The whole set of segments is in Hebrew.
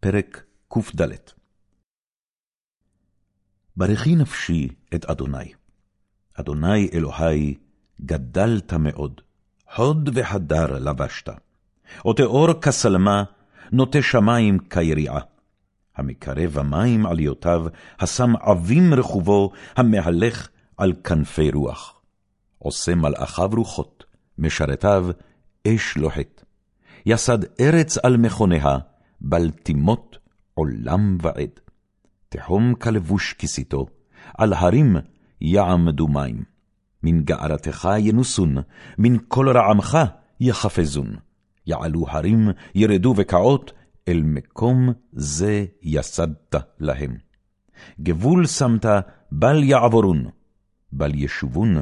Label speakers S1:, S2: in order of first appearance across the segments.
S1: פרק קד. ברכי נפשי את אדוני. אדוני אלוהי, גדלת מאוד, חוד והדר לבשת. ותאור כשלמה, נוטה שמים כיריעה. המקרב המים עליותיו, השם עבים רכובו, המהלך על כנפי רוח. עושה מלאכיו רוחות, משרתיו אש לוחת. יסד ארץ על מכוניה, בל תימות עולם ועד. תחום כלבוש כיסיתו, על הרים יעמדו מים. מן גערתך ינוסון, מן כל רעמך יחפזון. יעלו הרים, ירדו וקעות, אל מקום זה יסדת להם. גבול שמת, בל יעבורון, בל ישובון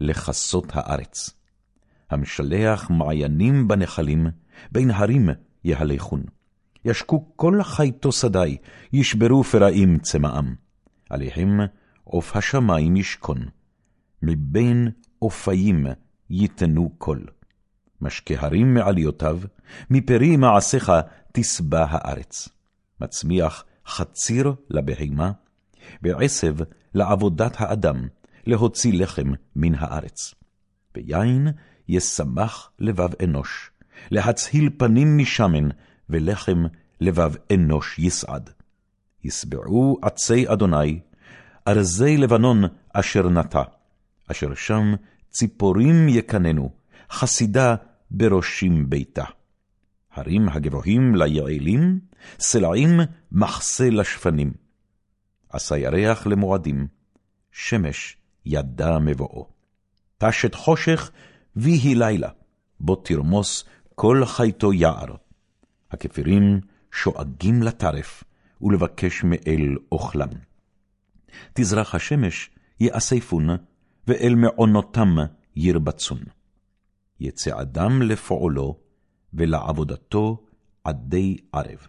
S1: לכסות הארץ. המשלח מעיינים בנחלים, בין הרים יהלכון. ישקו כל חייתו שדי, ישברו פראים צמאם. עליהם עוף השמים ישכון, מבין אופיים ייתנו קול. משקה הרים מעליותיו, מפרי מעשיך תשבע הארץ. מצמיח חציר לבהמה, ועשב לעבודת האדם, להוציא לחם מן הארץ. ויין ישמח לבב אנוש, להצהיל פנים משמן, ולחם לבב אנוש יסעד. ישבעו עצי אדוני, ארזי לבנון אשר נטע, אשר שם ציפורים יקננו, חסידה בראשים ביתה. הרים הגבוהים ליעלים, סלעים מחסה לשפנים. עשה ירח למועדים, שמש ידע מבואו. תשת חושך ויהי לילה, בו תרמוס כל חייתו יער. הכפירים שואגים לטרף, ולבקש מאל אוכלם. תזרח השמש יאספון, ואל מעונותם ירבצון. יצא אדם לפועלו, ולעבודתו עדי ערב.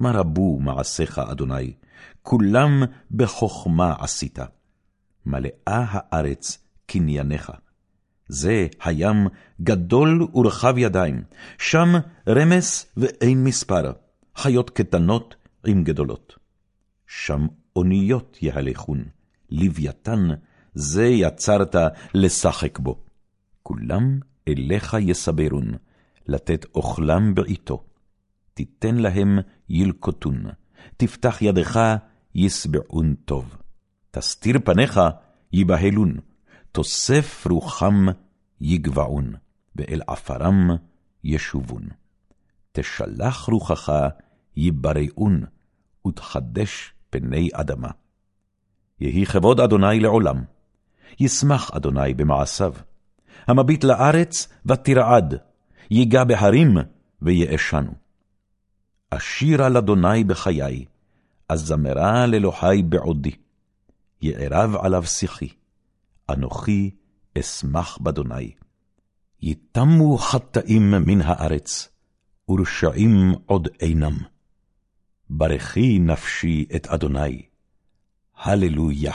S1: מה רבו מעשיך, אדוני, כולם בחכמה עשית. מלאה הארץ קנייניך. זה הים גדול ורחב ידיים, שם רמס ואין מספר, חיות קטנות עם גדולות. שם אוניות יהלכון, לוויתן, זה יצרת לשחק בו. כולם אליך יסברון, לתת אוכלם בעתו. תיתן להם ילקוטון, תפתח ידך ישבעון טוב. תסתיר פניך יבהלון, תוסף רוחם יגבעון, ואל עפרם ישובון. תשלח רוחך יבראון, ותחדש פני אדמה. יהי כבוד אדוני לעולם, ישמח אדוני במעשיו. המביט לארץ ותרעד, ייגע בהרים ויאשנו. אשירה לאדוני בחיי, אזמרה לאלוהי בעודי. יערב עליו שיחי, אנוכי אשמח באדוני. יתמו חטאים מן הארץ, ורשעים עוד אינם. ברכי נפשי את אדוני, הללויה.